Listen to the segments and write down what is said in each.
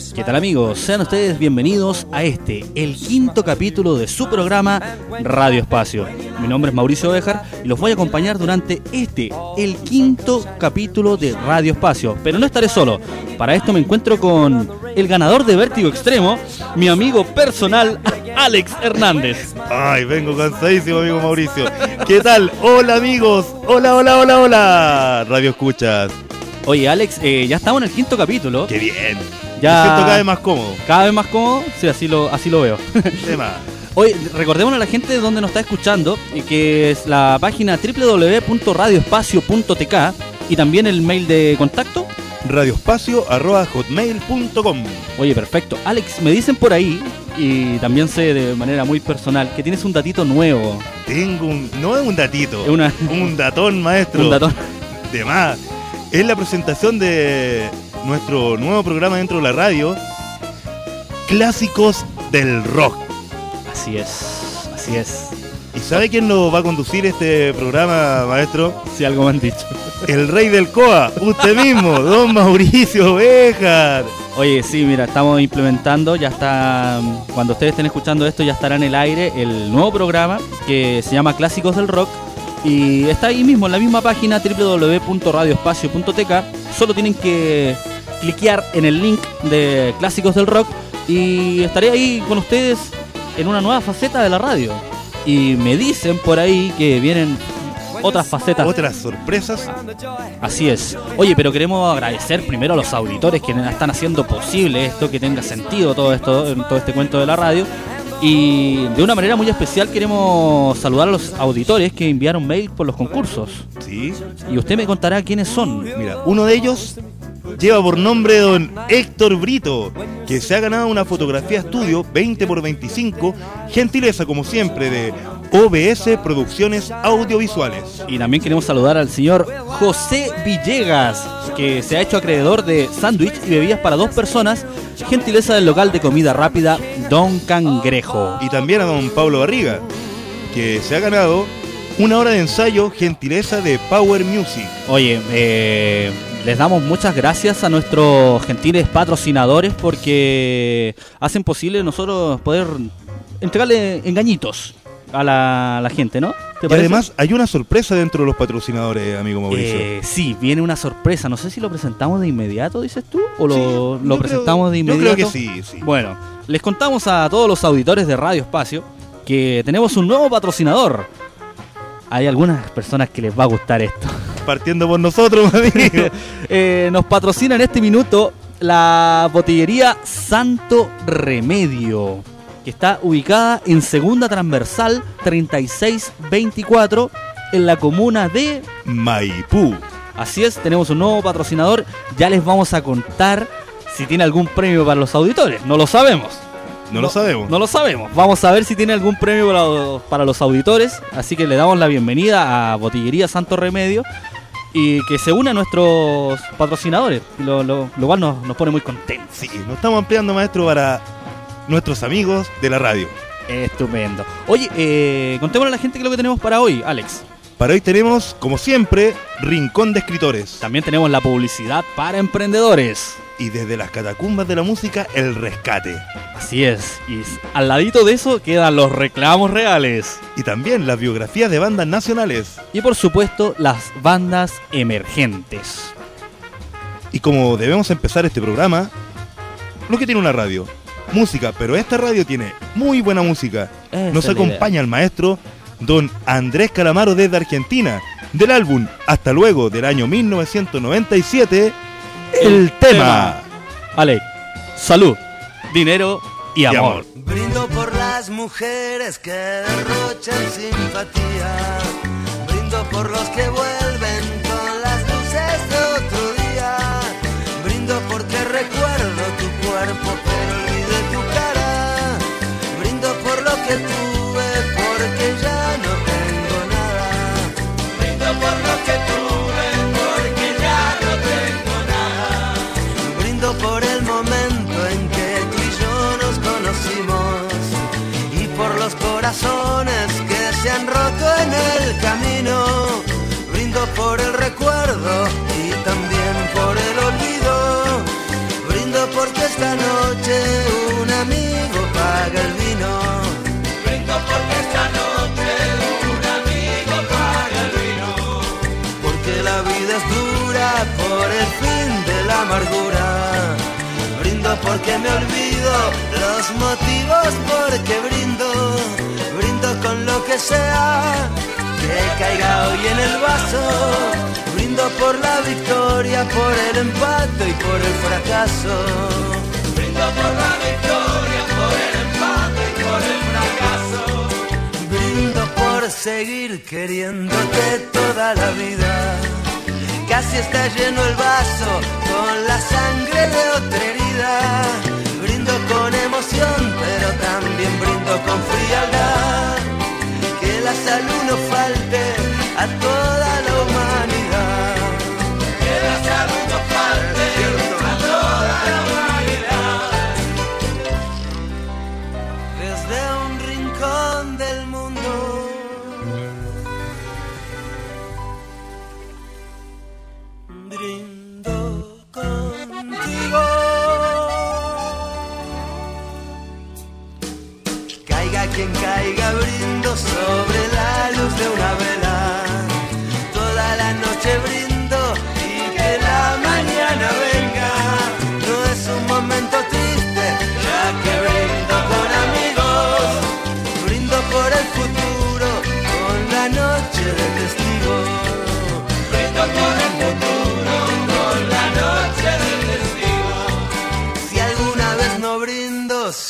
¿Qué tal amigos? Sean ustedes bienvenidos a este, el quinto capítulo de su programa Radio Espacio. Mi nombre es Mauricio Bejar y los voy a acompañar durante este, el quinto capítulo de Radio Espacio. Pero no estaré solo. Para esto me encuentro con el ganador de Vértigo Extremo, mi amigo personal, Alex Hernández. Ay, vengo cansadísimo, amigo Mauricio. ¿Qué tal? Hola amigos. Hola, hola, hola, hola. Radio Escuchas. Oye, Alex, eh, ya estamos en el quinto capítulo. Qué bien. Ya- Me siento cada vez más cómodo. Cada vez más cómodo, sí, así lo, así lo veo. Tema. Hoy recordemos a la gente de donde nos está escuchando, que es la página www.radioespacio.tk y también el mail de contacto. Radioespacio.hotmail.com Oye, perfecto. Alex, me dicen por ahí, y también sé de manera muy personal, que tienes un datito nuevo. Tengo un. No es un datito. Es una- Un datón, maestro. Un datón. De más. Es la presentación de nuestro nuevo programa dentro de la radio. Clásicos del rock. Así es, así es. ¿Y sabe quién lo va a conducir este programa, maestro? Si algo me han dicho. El rey del COA, usted mismo, don Mauricio Bejar. Oye, sí, mira, estamos implementando, ya está, cuando ustedes estén escuchando esto, ya estará en el aire el nuevo programa que se llama Clásicos del Rock y está ahí mismo, en la misma página www.radioespacio.tk. Solo tienen que cliquear en el link de Clásicos del Rock y estaré ahí con ustedes en una nueva faceta de la radio. Y me dicen por ahí que vienen otras facetas Otras sorpresas. Así es. Oye, pero queremos agradecer primero a los auditores que están haciendo posible esto, que tenga sentido todo esto, todo este cuento de la radio. Y de una manera muy especial queremos saludar a los auditores que enviaron mail por los concursos. Sí. Y usted me contará quiénes son. Mira, uno de ellos lleva por nombre don Héctor Brito, que se ha ganado una fotografía estudio 20 por 25, gentileza como siempre de OBS Producciones Audiovisuales. Y también queremos saludar al señor José Villegas, que se ha hecho acreedor de sándwich y bebidas para dos personas, gentileza del local de comida rápida Don Cangrejo. Y también a don Pablo Barriga, que se ha ganado una hora de ensayo, gentileza de Power Music. Oye, eh, les damos muchas gracias a nuestros gentiles patrocinadores porque hacen posible nosotros poder entregarle engañitos a la, a la gente, ¿no? ¿Te Y además hay una sorpresa dentro de los patrocinadores, amigo Mauricio. Eh, sí, viene una sorpresa. No sé si lo presentamos de inmediato, dices tú, o lo, Sí, lo yo creo- presentamos de yo inmediato. creo que sí, sí. Bueno, les contamos a todos los auditores de Radio Espacio que tenemos un nuevo patrocinador. Hay algunas personas que les va a gustar esto. Partiendo por nosotros. Eh, nos patrocina en este minuto la botillería Santo Remedio, que está ubicada en Segunda Transversal 3624 en la comuna de... Maipú. Así es, tenemos un nuevo patrocinador, ya les vamos a contar si tiene algún premio para los auditores, no lo sabemos. No, lo sabemos. No lo sabemos. Vamos a ver si tiene algún premio para, para los auditores. Así que le damos la bienvenida a Botillería Santo Remedio y que se une a nuestros patrocinadores, lo, lo- lo cual nos, nos pone muy contentos. Sí, nos estamos ampliando, maestro, para nuestros amigos de la radio. Estupendo. Oye, eh, contémosle a la gente qué es lo que tenemos para hoy, Alex. Para hoy tenemos, como siempre, Rincón de Escritores. También tenemos la publicidad para emprendedores. Y desde las catacumbas de la música, El Rescate. Así es. Y al ladito de eso quedan los reclamos reales. Y también las biografías de bandas nacionales. Y por supuesto, las bandas emergentes. Y como debemos empezar este programa, lo que tiene una radio. Música, pero esta radio tiene muy buena música. Esa Nos idea. acompaña el maestro don Andrés Calamaro desde Argentina, del álbum Hasta luego del año 1997, El, tema. Alex, salud, dinero y Y amor. amor. Brindo por las mujeres que derrochan simpatía. Brindo por los que vuelven corazones que se han roto en el camino. Brindo por el recuerdo y también por el olvido. Brindo porque esta noche un amigo paga el vino. Brindo porque esta noche un amigo paga el vino. Porque la vida es dura por el fin de la amargura. Brindo porque me olvido los motivos porque brindo. Brindo que sea que caiga hoy en el vaso. Brindo por la victoria, por el empate y por el fracaso. Brindo por la victoria, por el empate y por el fracaso. Brindo por seguir queriéndote toda la vida. Casi está lleno el vaso con la sangre de otra herida. Brindo con emoción, pero también brindo con frialdad. La salud no falte a toda la humanidad. Que la salud no falte a toda la humanidad.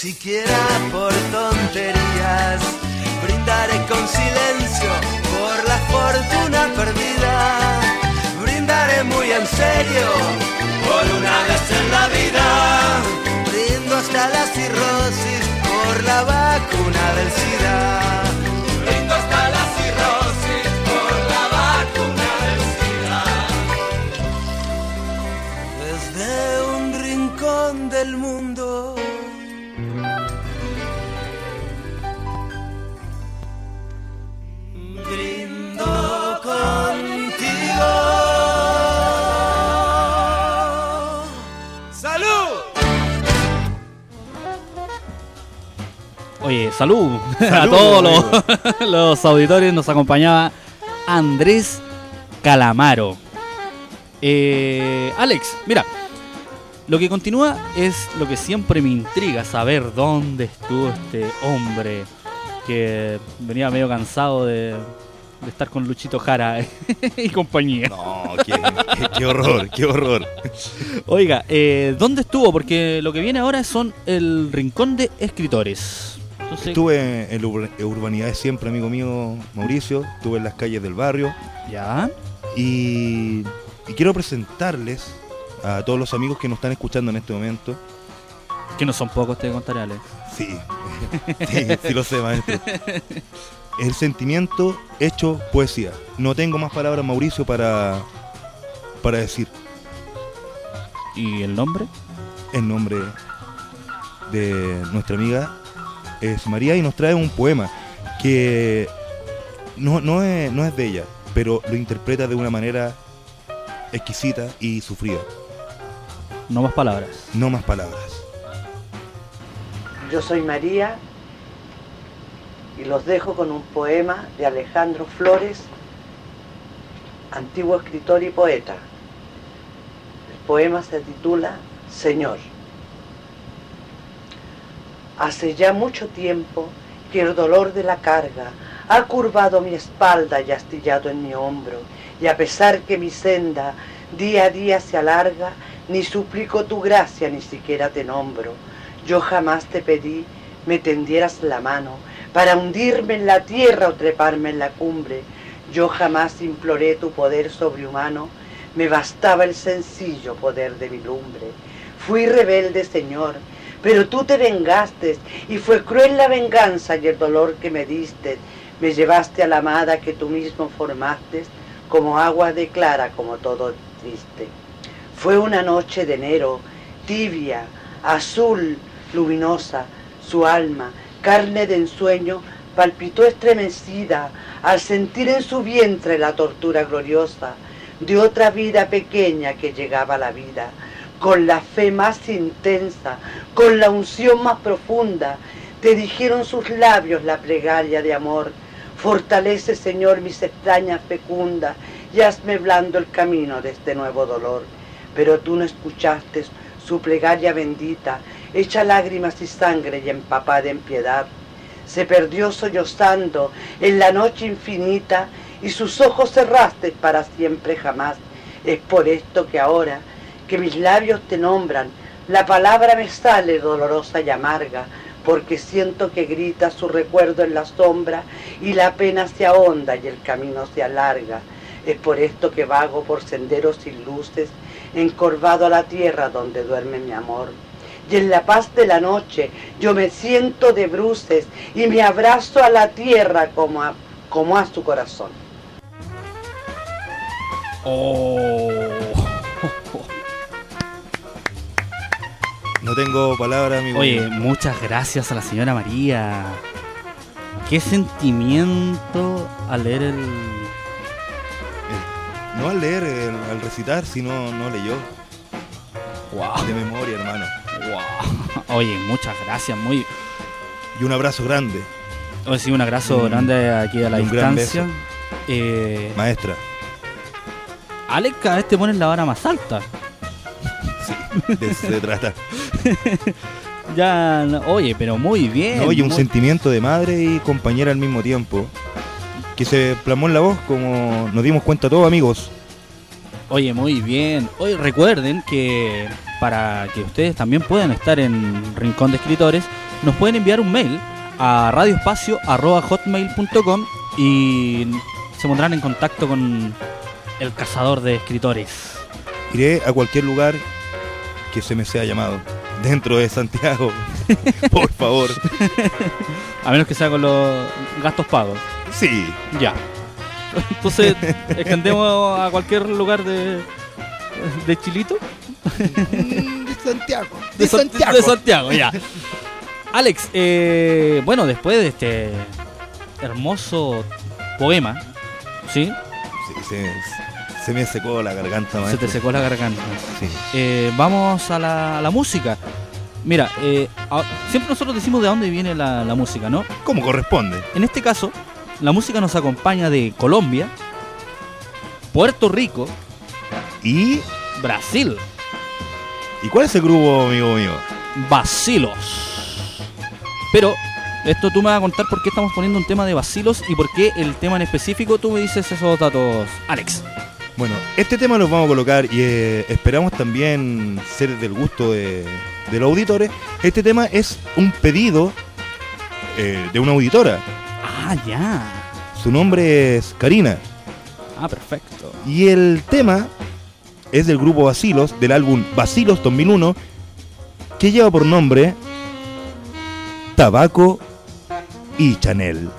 Siquiera por tonterías, brindaré con silencio por la fortuna perdida. Brindaré muy en serio por una vez en la vida. Brindo hasta la cirrosis por la vacuna del SIDA. Brindo hasta la cirrosis por la vacuna del SIDA. Desde un rincón del mundo. Oye, salud, a todos los, los auditores. Nos acompañaba Andrés Calamaro. Eh, Alex, mira, lo que continúa es lo que siempre me intriga, saber dónde estuvo este hombre que venía medio cansado de, de estar con Luchito Jara y compañía. No, qué, qué- qué horror, qué horror. Oiga, eh, ¿dónde estuvo? Porque lo que viene ahora son el rincón de escritores. Entonces, Estuve en ur- urbanidad siempre, amigo mío Mauricio. Estuve en las calles del barrio. ya. Y, y quiero presentarles a todos los amigos que nos están escuchando en este momento. Que no son pocos, te contaré, Alex. Sí, sí, sí lo sé, maestro. El sentimiento hecho poesía. No tengo más palabras, Mauricio, para, para decir ¿Y el nombre? el nombre de nuestra amiga. Es María y nos trae un poema que no, no, es, no es de ella, pero lo interpreta de una manera exquisita y sufrida. No más palabras. No más palabras. Yo soy María y los dejo con un poema de Alejandro Flores, antiguo escritor y poeta. El poema se titula Señor. Hace ya mucho tiempo que el dolor de la carga ha curvado mi espalda y astillado en mi hombro, y a pesar que mi senda día a día se alarga, ni suplico tu gracia, ni siquiera te nombro. Yo jamás te pedí me tendieras la mano para hundirme en la tierra o treparme en la cumbre. Yo jamás imploré tu poder sobrehumano, me bastaba el sencillo poder de mi lumbre. Fui rebelde, Señor, pero tú te vengaste y fue cruel la venganza y el dolor que me diste. Me llevaste a la amada que tú mismo formaste, como agua de clara, como todo triste. Fue una noche de enero, tibia, azul, luminosa, su alma, carne de ensueño, palpitó estremecida al sentir en su vientre la tortura gloriosa de otra vida pequeña que llegaba a la vida. Con la fe más intensa, con la unción más profunda, te dijeron sus labios la plegaria de amor. Fortalece, Señor, mis extrañas fecundas y hazme blando el camino de este nuevo dolor. Pero tú no escuchaste su plegaria bendita, hecha lágrimas y sangre y empapada en piedad. Se perdió sollozando en la noche infinita y sus ojos cerraste para siempre jamás. Es por esto que ahora que mis labios te nombran, la palabra me sale dolorosa y amarga, porque siento que grita su recuerdo en la sombra y la pena se ahonda y el camino se alarga. Es por esto que vago por senderos sin luces, encorvado a la tierra donde duerme mi amor. Y en la paz de la noche yo me siento de bruces y me abrazo a la tierra como a, como a su corazón. Oh. No tengo palabra, amigo. Oye, muchas gracias a la señora María. Qué sentimiento al leer el. no al leer, el- al recitar, sino no leyó. Wow. De memoria, hermano. wow. Oye, muchas gracias. Muy. Y un abrazo grande, Hoy sí, un abrazo grande aquí a la distancia. Eh, maestra. Alex cada vez te pones la vara más alta. De eso se trata. Ya, no- oye, pero muy bien. No, y un sentimiento de madre y compañera al mismo tiempo. Que se plasmó en la voz como nos dimos cuenta todos, amigos. Oye, muy bien. Hoy recuerden que para que ustedes también puedan estar en Rincón de Escritores, nos pueden enviar un mail a radioespacio.hotmail.com y se pondrán en contacto con el cazador de escritores. Iré a cualquier lugar que se me sea llamado. Dentro de Santiago. Por favor. A menos que sea con los gastos pagos. Sí. Ya. Entonces, extendemos a cualquier lugar de, de Chilito. De Santiago. de, San- de Santiago, ya. Alex, eh, bueno, después de este hermoso poema, ¿sí? Sí, se, se me secó la garganta, Se te maestro. secó la garganta. Sí. Eh, vamos a la, a la música. Mira, eh, a- siempre nosotros decimos de dónde viene la, la música, ¿no? Como corresponde. En este caso, la música nos acompaña de Colombia, Puerto Rico, ¿Y, Brasil, ¿Y cuál es el grupo, amigo mío? Bacilos. Pero esto tú me vas a contar por qué estamos poniendo un tema de Bacilos y por qué el tema en específico tú me dices esos datos, Alex. Bueno, este tema lo vamos a colocar y eh, esperamos también ser del gusto de, de los auditores. Este tema es un pedido eh, de una auditora. Ah, ya. Su nombre es Karina. Ah, perfecto. Y el tema es del grupo Basilos, del álbum Basilos 2001, que lleva por nombre Tabaco y Chanel.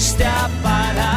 ¿Dónde fuiste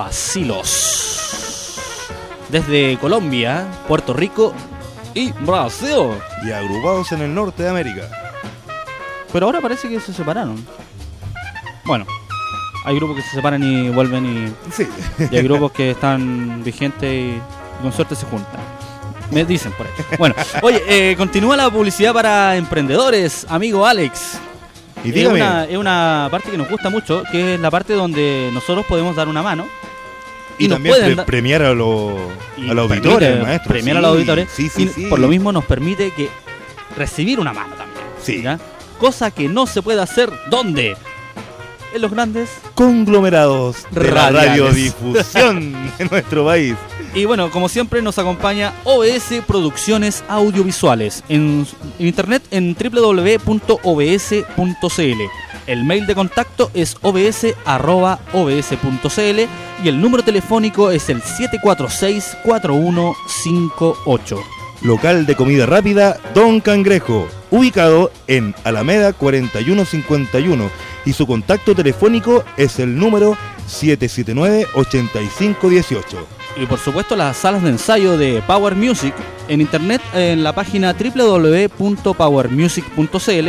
Vacilos. Desde Colombia, Puerto Rico y Brasil. Y agrupados en el norte de América. Pero ahora parece que se separaron. Bueno, hay grupos que se separan y vuelven y, Sí. y hay grupos que están vigentes y, con suerte se juntan. Me dicen por ahí. Bueno, oye, eh, continúa la publicidad para emprendedores, amigo Alex. Y es, una, es una parte que nos gusta mucho, que es la parte donde nosotros podemos dar una mano. Y, nos también pueden pre- dar- premiar a los, y a los auditores, maestro. Premiar sí, a los auditores. Sí, sí, y por lo mismo nos permite que recibir una mano también. Sí. ¿ya? Cosa que no se puede hacer ¿dónde? En los grandes. Conglomerados de la radiodifusión de nuestro país. Y bueno, como siempre nos acompaña OBS Producciones Audiovisuales en, en internet en www.obs.cl. El mail de contacto es obs.obs.cl y el número telefónico es el 746-4158. Local de comida rápida Don Cangrejo, ubicado en Alameda 4151 y su contacto telefónico es el número 779-8518. Y por supuesto las salas de ensayo de Power Music en internet en la página www.powermusic.cl.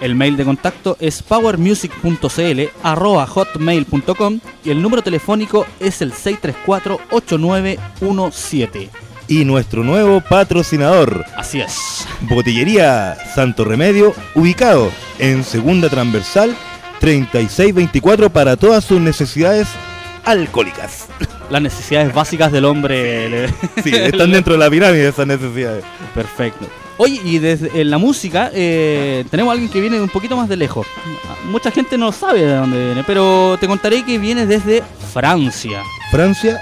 El mail de contacto es powermusic.cl arroba hotmail.com y el número telefónico es el 634-8917. y nuestro nuevo patrocinador, Así es. Botillería Santo Remedio, ubicado en Segunda Transversal 3624 para todas sus necesidades alcohólicas. Las necesidades básicas del hombre. le- Sí, están dentro de la pirámide esas necesidades. Perfecto. Oye, y desde en la música eh, tenemos a alguien que viene un poquito más de lejos. Mucha gente no sabe de dónde viene, pero te contaré que viene desde Francia. Francia,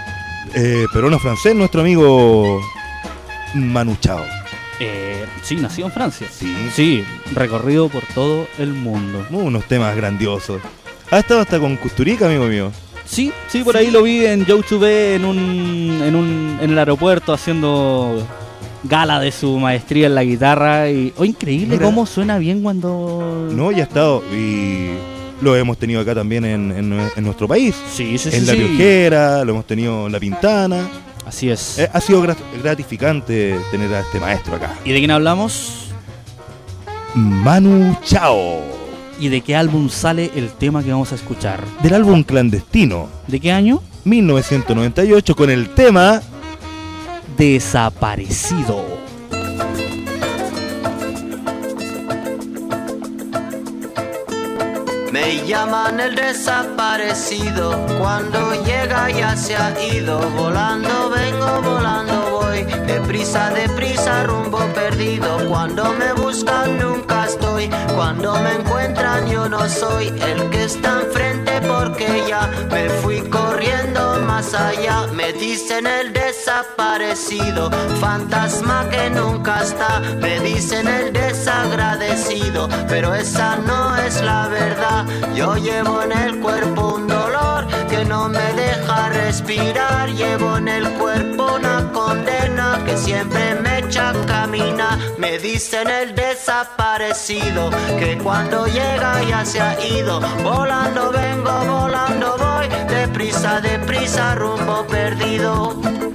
eh, peruano francés, nuestro amigo Manu Chao. Eh, sí, nació en Francia. Sí. Sí, recorrido por todo el mundo. Uh, unos temas grandiosos. Ha estado hasta con Custurica, amigo mío. Sí, sí, por ahí lo vi en YouTube en un, en un en el aeropuerto haciendo gala de su maestría en la guitarra y oh, increíble Mira. cómo suena bien cuando No, ya ha estado. Y lo hemos tenido acá también en, en- en nuestro país. Sí, sí, sí. en La sí. Piojera, lo hemos tenido en La Pintana. Así es. Eh, ha sido grat- gratificante tener a este maestro acá. ¿Y de quién hablamos? Manu Chao. ¿Y de qué álbum sale el tema que vamos a escuchar? Del álbum Clandestino, ¿De qué año? 1998, con el tema Desaparecido. Me llaman el desaparecido, cuando llega ya se ha ido, volando vengo, volando voy, deprisa, deprisa, rumbo perdido, cuando me buscan nunca estoy, cuando me encuentran yo no soy el que está enfrente porque ya me fui corriendo allá, me dicen el desaparecido, fantasma que nunca está, me dicen el desagradecido, pero esa no es la verdad. Yo llevo en el cuerpo un dolor que no me deja respirar. Llevo en el cuerpo una que siempre me echa a caminar. Me dicen el desaparecido que cuando llega ya se ha ido. Volando vengo, volando voy, deprisa, deprisa, rumbo perdido.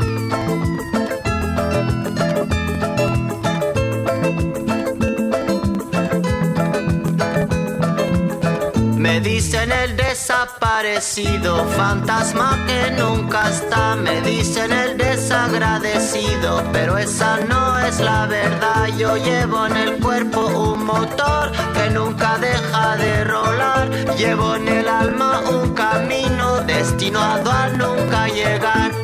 Dicen el desaparecido, fantasma que nunca está. Me dicen el desagradecido, pero esa no es la verdad. Yo llevo en el cuerpo un motor que nunca deja de rolar. Llevo en el alma un camino destinado a nunca llegar.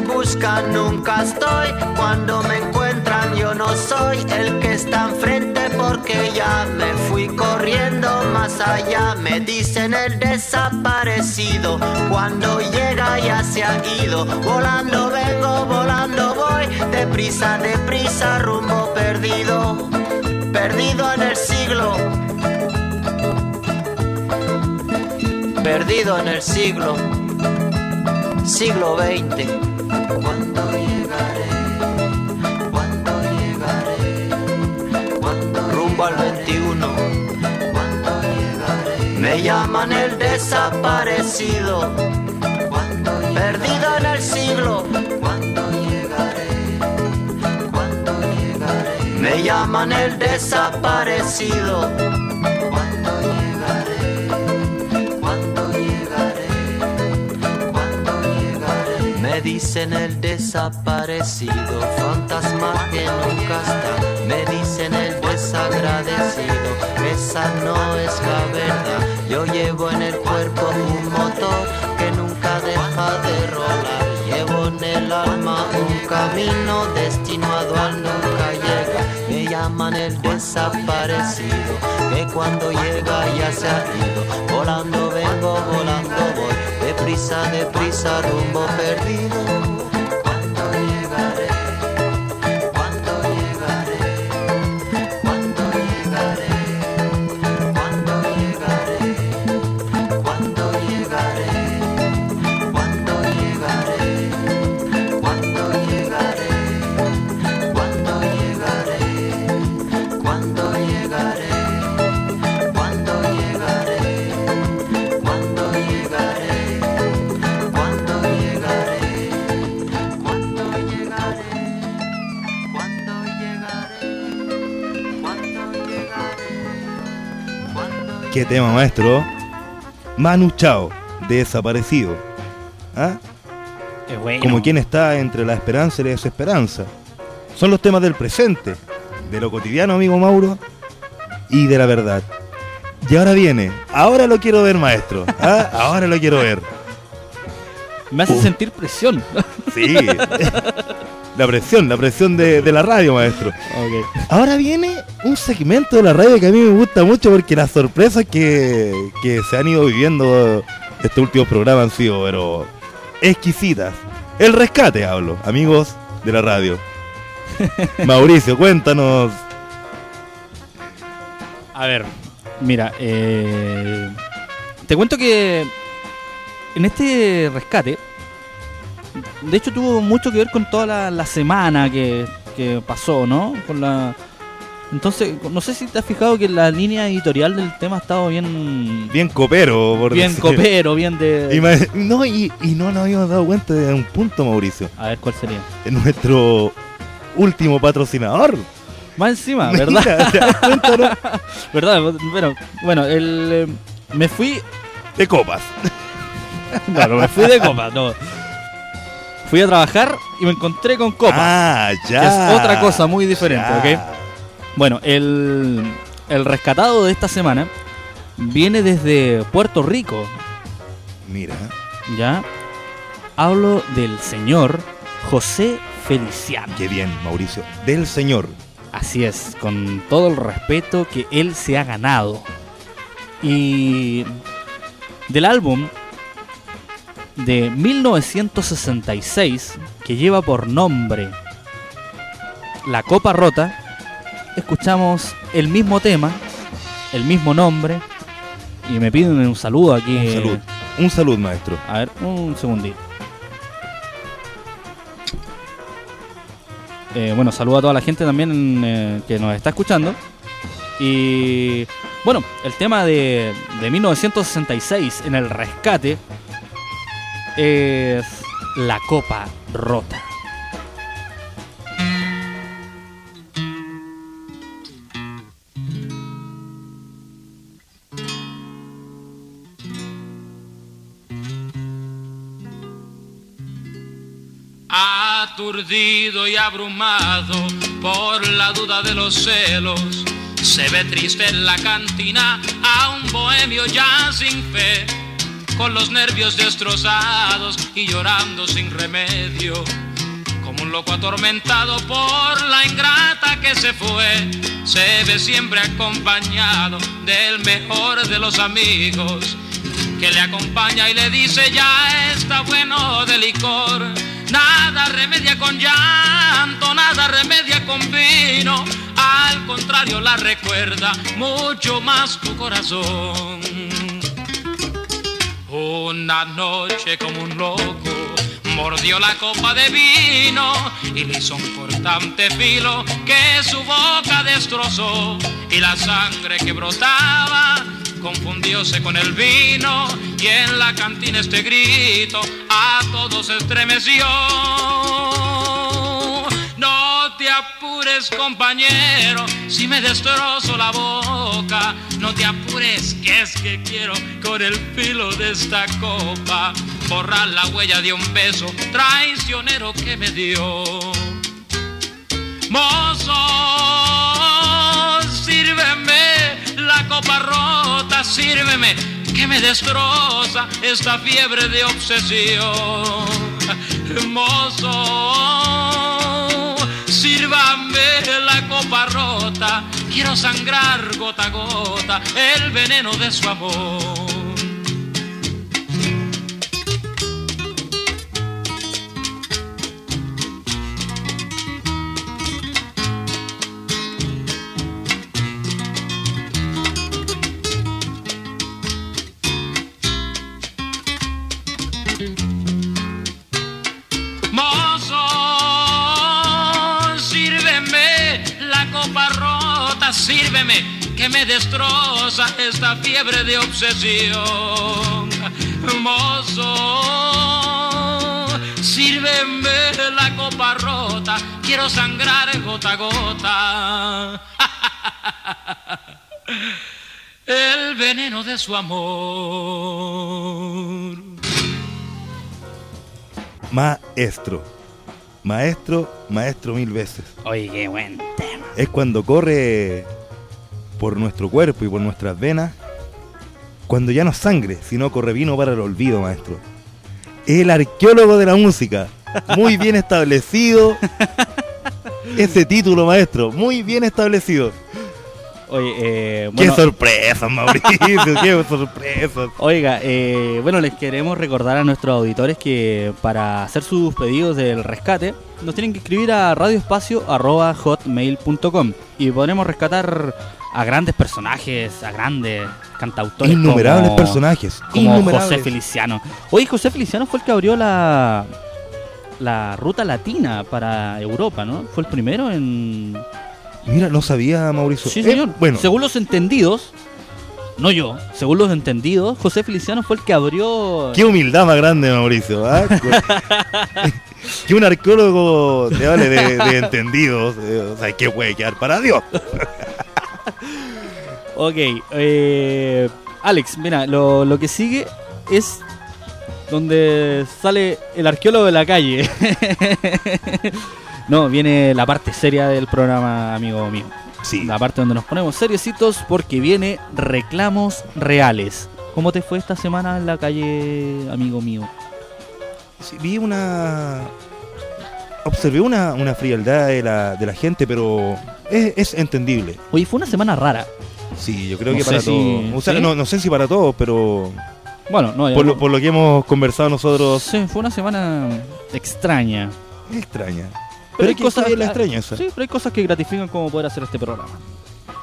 Buscan nunca estoy, cuando me encuentran yo no soy el que está enfrente porque ya me fui corriendo más allá. Me dicen el desaparecido, cuando llega ya se ha ido. Volando vengo, volando voy, deprisa, deprisa, rumbo perdido, perdido en el siglo. Perdido en el siglo siglo XX. ¿Cuándo llegaré? ¿Cuándo llegaré? ¿Cuándo rumbo al 21? ¿Cuándo llegaré? Me llaman el desaparecido. ¿Cuándo Perdido en el siglo. ¿Cuándo llegaré? ¿Cuándo llegaré? Me llaman el desaparecido. Dicen el desaparecido, fantasma que nunca está. Me dicen el desagradecido, esa no es la verdad. Yo llevo en el cuerpo un motor que nunca deja de rolar. Llevo en el alma un camino destinado al nunca llega. Me llaman el desaparecido, que cuando llega ya se ha ido. Volando vengo, volando voy, deprisa, deprisa, rumbo perdido. ¿Qué tema, maestro? Manu Chao, desaparecido. ¿Ah? Bueno. Como quien está entre la esperanza y la desesperanza. Son los temas del presente, de lo cotidiano, amigo Mauro, y de la verdad. Y ahora viene, ahora lo quiero ver, maestro. ¿ah? Ahora lo quiero ver. Me hace Uh. sentir presión. Sí. La presión, la presión de, de la radio, maestro. ok. Ahora viene un segmento de la radio que a mí me gusta mucho porque las sorpresas que, que se han ido viviendo este último programa han sido, pero exquisitas. El rescate hablo, amigos de la radio. Mauricio, cuéntanos. A ver, mira, eh, te cuento que en este rescate, de hecho tuvo mucho que ver con toda la, la semana que, que pasó, ¿no? Con la, entonces, no sé si te has fijado que la línea editorial del tema ha estado bien, Bien copero, por bien decir. copero, bien de... No, y, y no nos habíamos dado cuenta de un punto, Mauricio. A ver, ¿cuál sería? Nuestro último patrocinador. Más encima, ¿verdad? Mira, ¿te das cuenta, no? ¿Verdad? Bueno, bueno el, eh, me fui De copas. No, no me fui de copa, no. Fui a trabajar y me encontré con copa. Ah, ya. Que es otra cosa muy diferente, Ya. Bueno, el, el rescatado de esta semana viene desde Puerto Rico, Mira. ¿ya? Hablo del señor José Feliciano. Qué bien, Mauricio. Del señor. Así es, con todo el respeto que él se ha ganado. Y del álbum de 1966, que lleva por nombre La Copa Rota, escuchamos el mismo tema, el mismo nombre, y me piden un saludo aquí. Un salud. Un salud, maestro. A ver, un segundito. Eh, bueno, saludo a toda la gente también eh, que nos está escuchando. Y bueno, el tema de, de 1966 en el rescate es la copa rota. Aturdido y abrumado por la duda de los celos, se ve triste en la cantina a un bohemio ya sin fe, con los nervios destrozados y llorando sin remedio, como un loco atormentado por la ingrata que se fue, se ve siempre acompañado del mejor de los amigos que le acompaña y le dice ya está bueno de licor. Nada remedia con llanto, nada remedia con vino. Al contrario, la recuerda mucho más tu corazón. Una noche como un loco mordió la copa de vino y le hizo un cortante filo que su boca destrozó y la sangre que brotaba confundióse con el vino y en la cantina este grito a todos estremeció. Compañero si me destrozo la boca, no te apures que es que quiero con el filo de esta copa borrar la huella de un beso traicionero que me dio. Mozo, sírveme la copa rota, sírveme que me destroza esta fiebre de obsesión. Mozo, sírvame rota, quiero sangrar gota a gota el veneno de su amor. Que me destroza esta fiebre de obsesión. Mozo, sírveme la copa rota, quiero sangrar gota a gota. el veneno de su amor. Maestro. Maestro, maestro mil veces. Oye, qué buen tema. Es cuando corre por nuestro cuerpo y por nuestras venas. Cuando ya no es sangre, sino corre vino para el olvido, maestro. El arqueólogo de la música. Muy bien establecido. Ese título, maestro. Muy bien establecido. Oye, eh, bueno, Qué sorpresas, Mauricio. qué sorpresas. Oiga, eh, bueno, les queremos recordar a nuestros auditores que para hacer sus pedidos del rescate nos tienen que escribir a radioespacio.hotmail.com y podremos rescatar a grandes personajes, a grandes cantautores. Innumerables como- personajes. Como innumerables. José Feliciano. Oye, José Feliciano fue el que abrió la, la ruta latina para Europa, ¿no? Fue el primero en... Mira, no sabía, Mauricio. Sí, Eh, señor. bueno, Según los entendidos, no yo, según los entendidos, José Feliciano fue el que abrió... qué humildad más grande, Mauricio. ¿ah? que un arqueólogo te vale de, de entendidos. eh, o sea, que puede quedar para Dios. Ok, eh, Alex, mira, lo, lo que sigue es donde sale el arqueólogo de la calle. no, viene la parte seria del programa, amigo mío. Sí. La parte donde nos ponemos seriecitos porque viene reclamos reales. ¿Cómo te fue esta semana en la calle, amigo mío? Sí, vi una. Observé una, una frialdad de la, de la gente, pero es, es entendible. Oye, fue una semana rara. Sí, yo creo No que para si- todos. O sea, ¿sí? no, no sé si para todos, pero Bueno, no, por lo, por lo que hemos conversado nosotros, Sí, fue una semana extraña. extraña. Pero Pero hay hay cosas- de la extrañeza. Sí, pero hay cosas que gratifican como poder hacer este programa.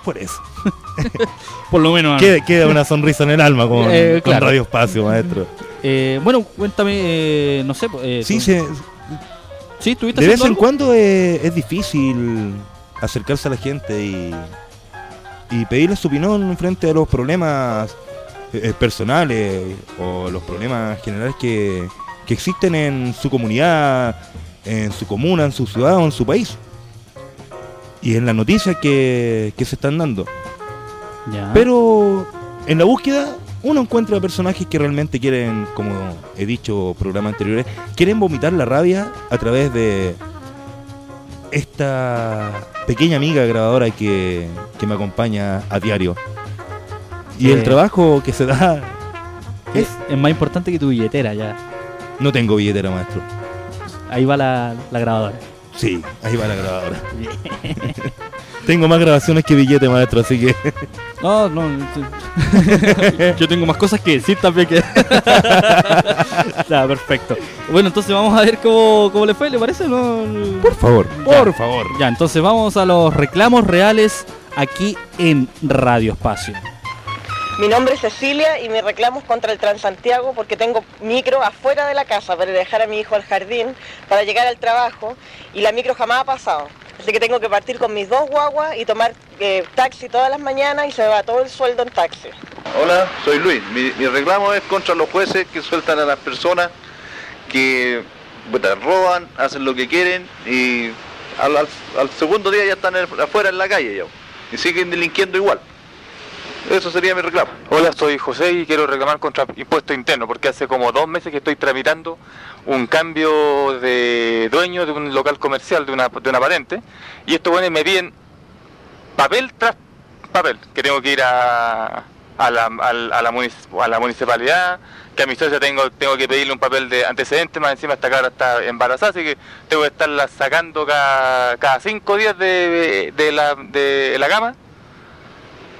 Por eso. Por lo menos. Queda, queda una sonrisa en el alma con, Eh, con. Radio Espacio, maestro. Eh, bueno, cuéntame, eh, no sé. eh, Sí, tú- se, ¿Sí? ¿Estuviste de vez en algo? cuando es, es difícil acercarse a la gente y, y pedirle su opinión frente a los problemas eh, personales o los problemas generales que, que existen en su comunidad, en su comuna, en su ciudad o en su país. Y en las noticias que, que se están dando. Ya. Pero en la búsqueda uno encuentra personajes que realmente quieren, como he dicho programas anteriores, quieren vomitar la rabia a través de esta pequeña amiga grabadora que, que me acompaña a diario. Y Eh. el trabajo que se da es, es más importante que tu billetera ya. No tengo billetera, maestro. Ahí va la, la grabadora. Sí, ahí va la grabadora. tengo más grabaciones que billete, maestro, así que No, no. sí. Yo tengo más cosas que decir también que. ya, perfecto. Bueno, entonces vamos a ver cómo, cómo le fue, ¿le parece? No, por favor, Ya. por favor. Ya, entonces vamos a los reclamos reales aquí en Radio Espacio. Mi nombre es Cecilia y mi reclamo es contra el Transantiago porque tengo micro afuera de la casa para dejar a mi hijo al jardín para llegar al trabajo y la micro jamás ha pasado. Así que tengo que partir con mis dos guaguas y tomar eh, taxi todas las mañanas y se va todo el sueldo en taxi. Hola, soy Luis. Mi, mi reclamo es contra los jueces que sueltan a las personas que roban, hacen lo que quieren y al, al- segundo día ya están afuera en la calle ya, y siguen delinquiendo igual. Eso sería mi reclamo. Hola, soy José y quiero reclamar contra impuesto interno porque hace como dos meses que estoy tramitando un cambio de dueño de un local comercial, de una, de una patente, y estos buenos me piden papel tras papel, que tengo que ir a, a, la, a munic- a la municipalidad, que a mi socia tengo, tengo que pedirle un papel de antecedentes, más encima esta cara está embarazada, así que tengo que estarla sacando cada, cada cinco días de, de la, de la cama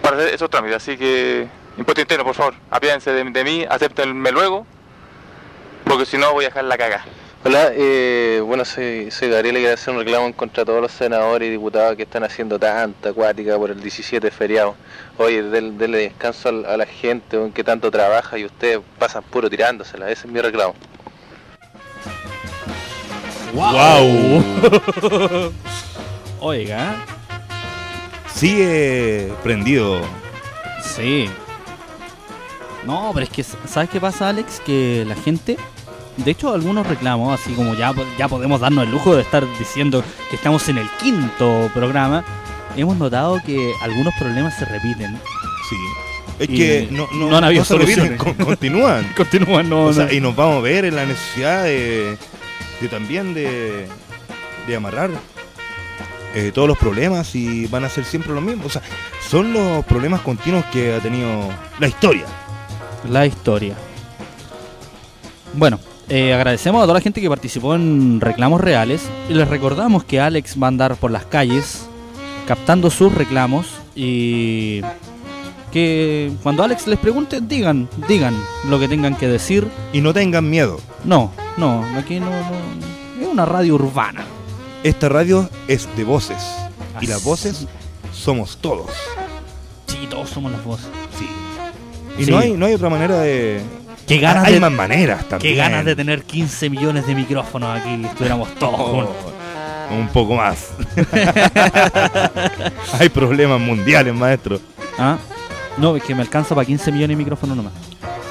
para hacer esos trámites. Así que, impuesto interno, por favor, apiádense de, de mí, acéptenme luego, porque si no voy a dejar la caga. Hola, eh, bueno, soy, soy Gabriel y quiero hacer un reclamo en contra de todos los senadores y diputados que están haciendo tanta acuática por el 17 feriado. Oye, del- denle descanso al- a, la gente que tanto trabaja y ustedes pasan puro tirándosela. Ese es mi reclamo. ¡Wow! Oiga, Sigue prendido. sí. No, pero es que, ¿sabes qué pasa, Alex? Que la gente, de hecho, algunos reclamos, así como ya, ya podemos darnos el lujo de estar diciendo que estamos en el quinto programa, hemos notado que algunos problemas se repiten. Sí. Es que no, no, no han habido se retiran, soluciones. con- continúan. Continúan, no, O sea, no. y nos vamos a ver en la necesidad de, de también de, de amarrar eh, todos los problemas y van a ser siempre los mismos. O sea, son los problemas continuos que ha tenido la historia. La historia. Bueno, eh, agradecemos a toda la gente que participó en reclamos reales y les recordamos que Alex va a andar por las calles captando sus reclamos y que cuando Alex les pregunte digan, digan lo que tengan que decir. Y no tengan miedo. No, no, aquí no, no es una radio urbana. Esta radio es de voces. Y las voces somos todos. Sí, todos somos las voces. Sí. Y Sí. no, hay, no hay otra manera de... Qué ganas hay de- más maneras también. Qué ganas de tener 15 millones de micrófonos aquí, estuviéramos todos Oh, juntos. un poco más. hay problemas mundiales, maestro. ¿Ah? No, es que me alcanza para 15 millones de micrófonos nomás.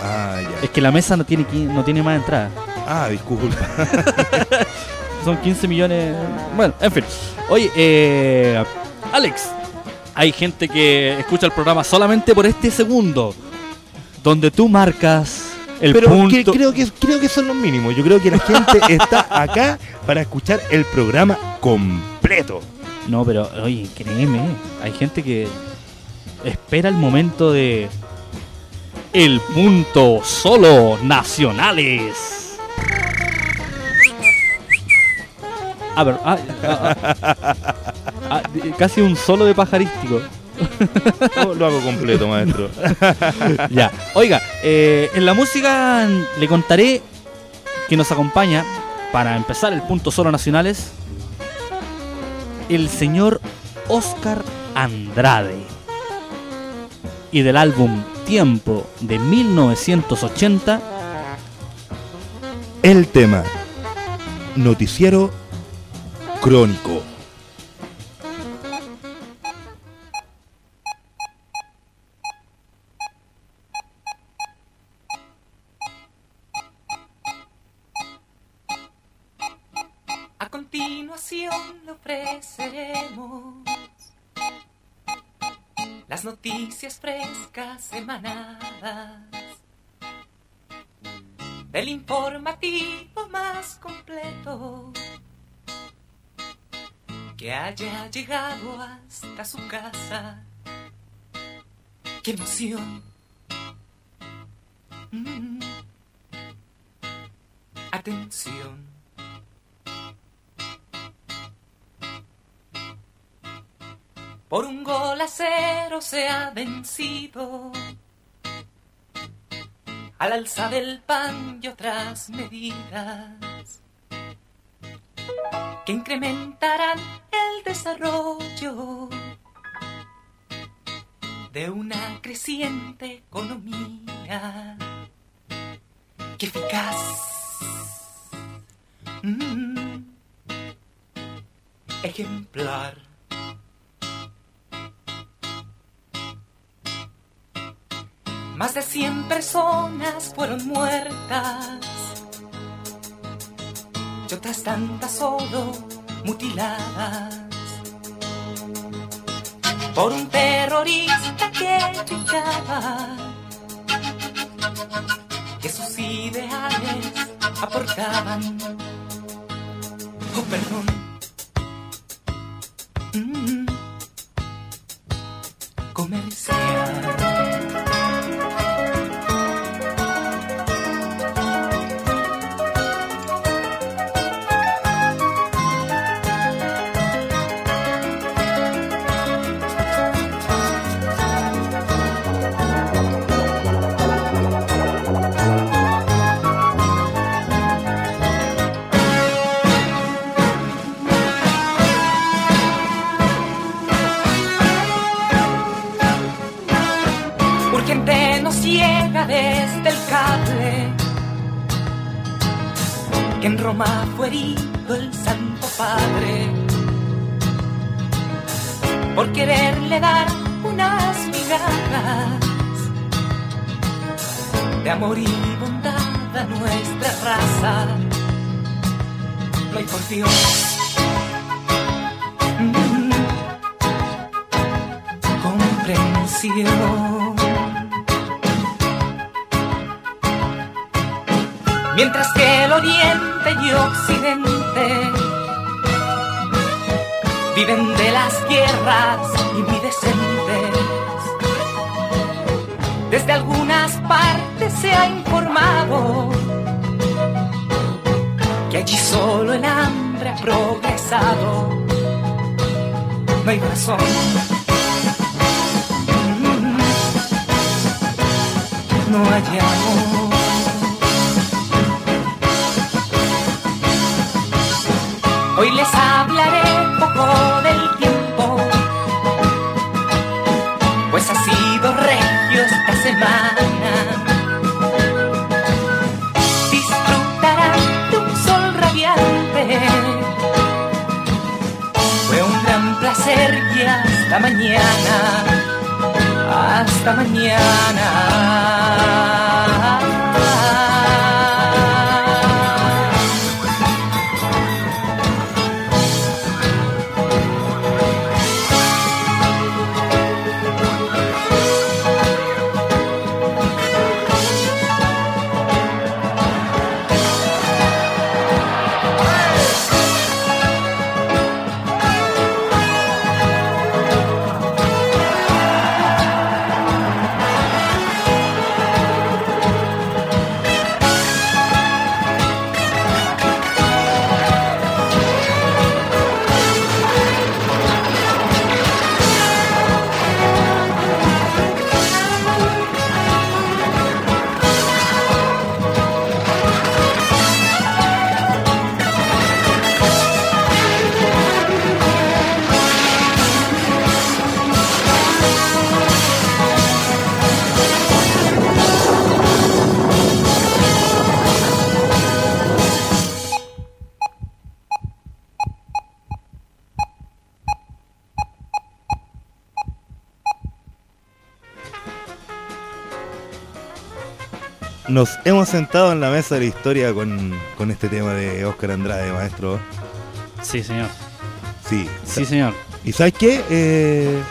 Ah, ya. Es que la mesa no tiene, no tiene más entrada. Ah, disculpa. Son 15 millones. Bueno, en fin. Oye, eh, Alex, hay gente que escucha el programa solamente por este segundo, donde tú marcas el Pero punto. que- creo, que, creo que son los mínimos. Yo creo que la gente está acá para escuchar el programa completo. No, pero oye, créeme, hay gente que espera el momento de el punto solo nacionales. A ver, ah, ah, ah, ah, casi un solo de pajarístico. Lo, lo hago completo, maestro. ya, oiga, eh, en la música le contaré que nos acompaña para empezar el punto solo nacionales el señor Oscar Andrade y del álbum Tiempo de 1980 El tema. Noticiero crónico. A continuación le ofreceremos las noticias frescas semanadas del informativo más completo que haya llegado hasta su casa. ¡Qué emoción! Mm. Atención. Por un gol a cero se ha vencido. Al alza del pan y otras medidas que incrementarán el desarrollo de una creciente economía que eficaz. Mm, ejemplar. Más de 100 personas fueron muertas y otras tantas solo mutiladas por un terrorista que gritaba que sus ideales aportaban. Oh, perdón. moribunda nuestra raza. No hay por mm. Mientras que el oriente y occidente viven de las tierras y informado que allí solo el hambre ha progresado. No hay razón. Mm, No hay amor. Hoy les hablaré poco mañana. Hasta mañana. Nos hemos sentado en la mesa de la historia con, con este tema de Oscar Andrade, maestro. Sí, señor. Sí. Sí, señor. ¿Y sabes qué? Eh,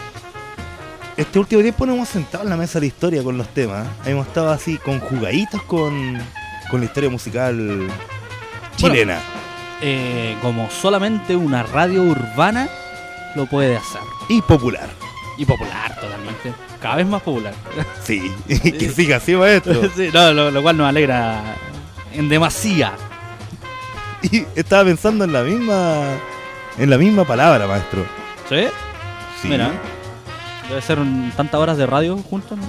este último tiempo nos hemos sentado en la mesa de la historia con los temas. Hemos estado así conjugaditos con, con la historia musical chilena. Eh, como solamente una radio urbana lo puede hacer. Y popular. Y popular totalmente. Cada vez más popular. Sí, que siga así, maestro. Sí, no, lo, lo cual nos alegra en demasía. Y estaba pensando en la misma en la misma palabra, maestro. ¿Sí? Sí. Mira. Debe ser un- tantas horas de radio juntos, ¿no?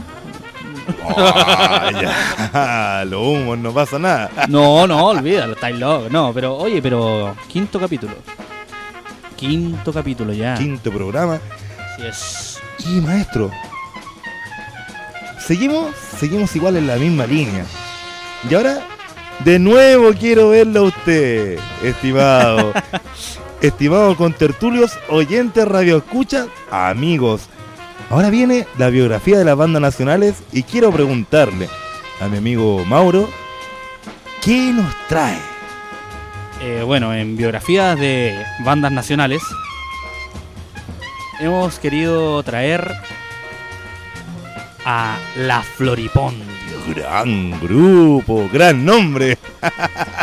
Ah, ya. Lo humo, no pasa nada. No, no, olvídalo, estáis loco. No, pero oye, pero quinto capítulo. Quinto capítulo ya. Quinto programa. Así es. Maestro, seguimos, seguimos igual en la misma línea. Y ahora, de nuevo quiero verlo a usted, estimado. estimado con tertulios, oyentes, radio escucha, amigos. Ahora viene la biografía de las bandas nacionales y quiero preguntarle a mi amigo Mauro, ¿qué nos trae? Eh, bueno, en biografías de bandas nacionales hemos querido traer a La Floripondio. Gran grupo, gran nombre.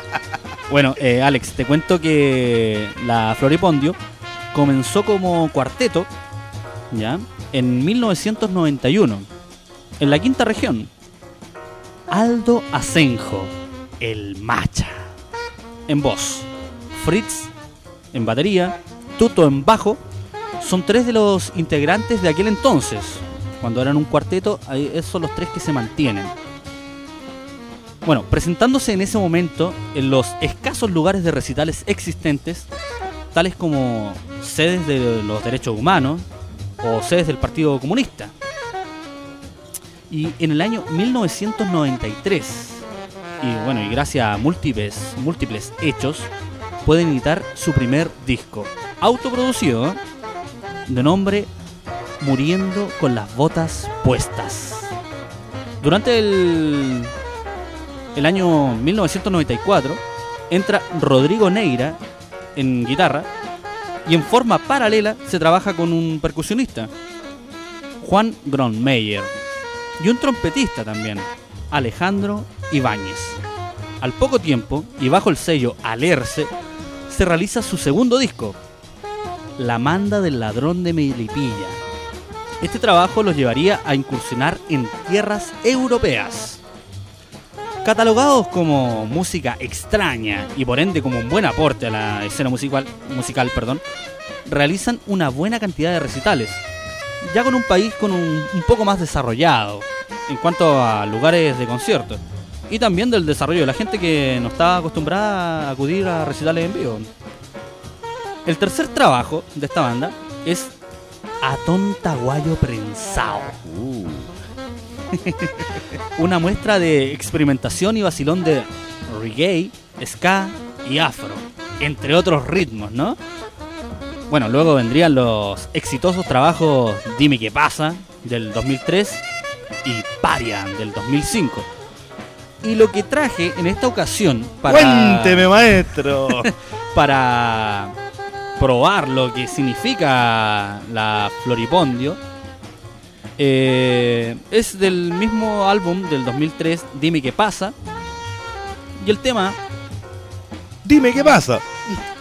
Bueno, eh, Alex, te cuento que la Floripondio comenzó como cuarteto, ¿ya? En 1991, en la quinta región. Aldo Asenjo, el Macha, en voz. Fritz, en batería. Tuto, en bajo. Son tres de los integrantes de aquel entonces. Cuando eran un cuarteto, esos son los tres que se mantienen. Bueno, presentándose en ese momento en los escasos lugares de recitales existentes, tales como sedes de los derechos humanos o sedes del Partido Comunista. Y en el año 1993, y bueno, y gracias a múltiples, múltiples hechos, pueden editar su primer disco, autoproducido. De nombre Muriendo con las botas puestas. Durante el el año 1994 entra Rodrigo Neira en guitarra y en forma paralela se trabaja con un percusionista, Juan Gronmeyer, y un trompetista también, Alejandro Ibáñez. Al poco tiempo, y bajo el sello Alerce, se realiza su segundo disco, La Manda del Ladrón de Melipilla. Este trabajo los llevaría a incursionar en tierras europeas. Catalogados como música extraña y por ende como un buen aporte a la escena musical, musical perdón, realizan una buena cantidad de recitales, ya con un país con un, poco más desarrollado en cuanto a lugares de conciertos y también del desarrollo de la gente que no está acostumbrada a acudir a recitales en vivo. El tercer trabajo de esta banda es Atontaguayo Prensao. Una muestra de experimentación y vacilón de reggae, ska y afro, entre otros ritmos, ¿no? Bueno, luego vendrían los exitosos trabajos Dime qué pasa del 2003 y Parian del 2005. Y lo que traje en esta ocasión para Cuénteme, maestro. para probar lo que significa la Floripondio eh, es del mismo álbum del 2003, Dime qué pasa. Y el tema Dime qué pasa.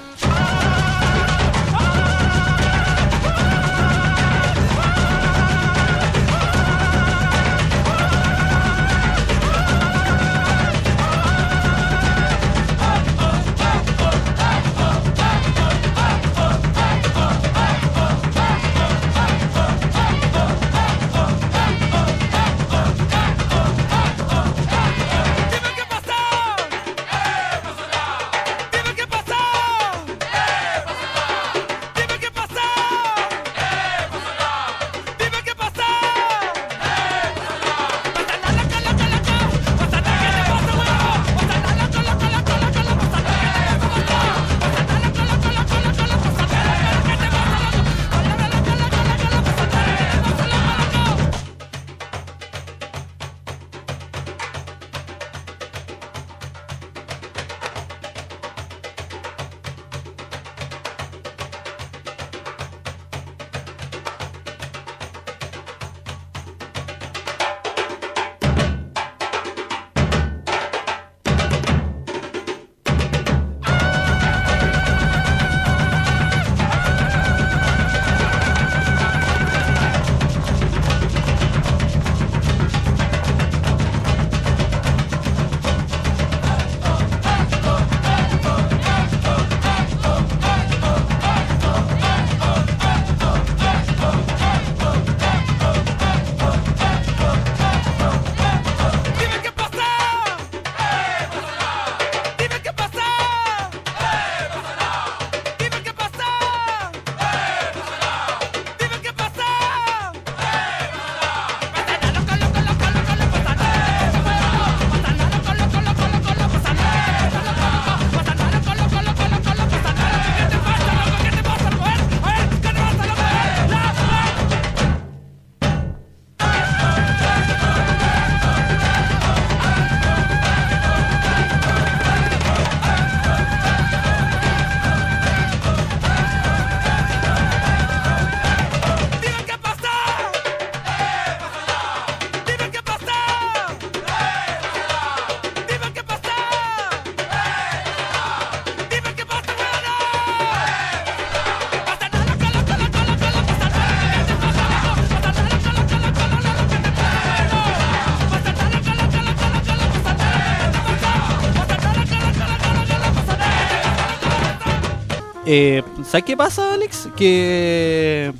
Eh, ¿Sabes qué pasa, Alex? Que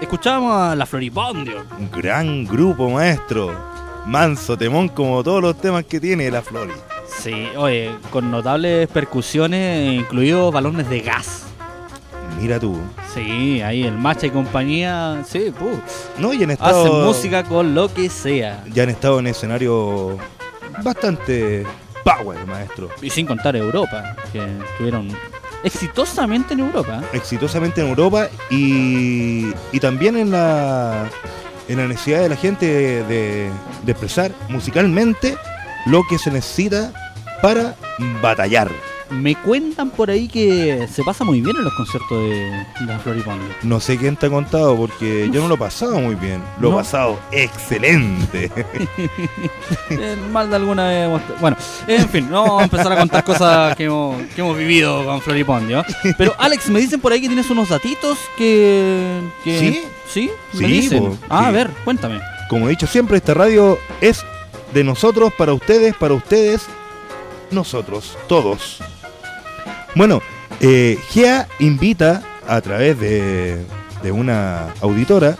escuchábamos a la Floripondio. Un gran grupo, maestro. Manso, temón, como todos los temas que tiene la Flori. Sí, oye, con notables percusiones, incluidos balones de gas. Mira tú. Sí, ahí el Macha y compañía, sí, puh, No, y han estado. hacen música con lo que sea. Ya han estado en escenario bastante power, maestro. Y sin contar Europa, que estuvieron exitosamente en Europa. Exitosamente en Europa y, y también en la, en la necesidad de la gente de, de expresar musicalmente lo que se necesita para batallar. Me cuentan por ahí que se pasa muy bien en los conciertos de, de Floripondio. No sé quién te ha contado porque yo no lo he pasado muy bien. Lo No. he pasado excelente. Eh, mal de alguna vez Bueno, en fin, no vamos a empezar a contar cosas que hemos, que hemos vivido con Floripondio. Pero Alex, me dicen por ahí que tienes unos datitos que... que ¿Sí? ¿Sí? Me Sí, dicen. po, Ah, sí. a ver, cuéntame. Como he dicho siempre, esta radio es de nosotros, para ustedes, para ustedes, nosotros, todos. Bueno, eh, GEA invita a través de, una auditora,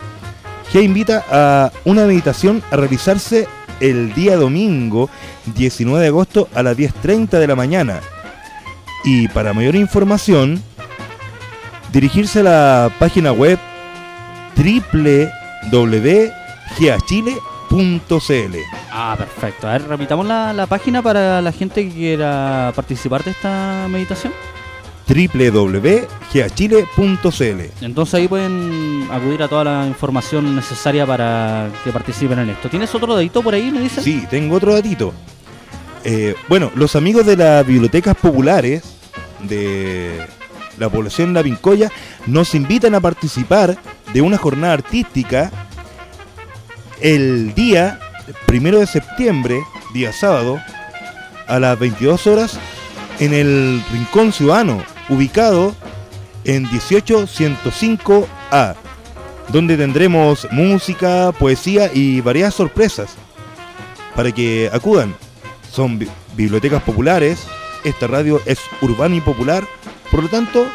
GEA invita a una meditación a realizarse el día domingo 19 de agosto a las 10.30 de la mañana. Y para mayor información, dirigirse a la página web www.geachile.cl. Ah, perfecto. A ver, repitamos la, la página para la gente que quiera participar de esta meditación. www.geachile.cl. Entonces ahí pueden acudir a toda la información necesaria para que participen en esto. ¿Tienes otro dedito por ahí, me dicen? Sí, tengo otro datito. Eh, bueno, los amigos de las bibliotecas populares de la población La Pincoya nos invitan a participar de una jornada artística el día primero de septiembre, día sábado, a las 22 horas, en el Rincón Ciudadano, ubicado en 18105A, donde tendremos música, poesía y varias sorpresas para que acudan. Son bi- bibliotecas populares, esta radio es urbana y popular, por lo tanto,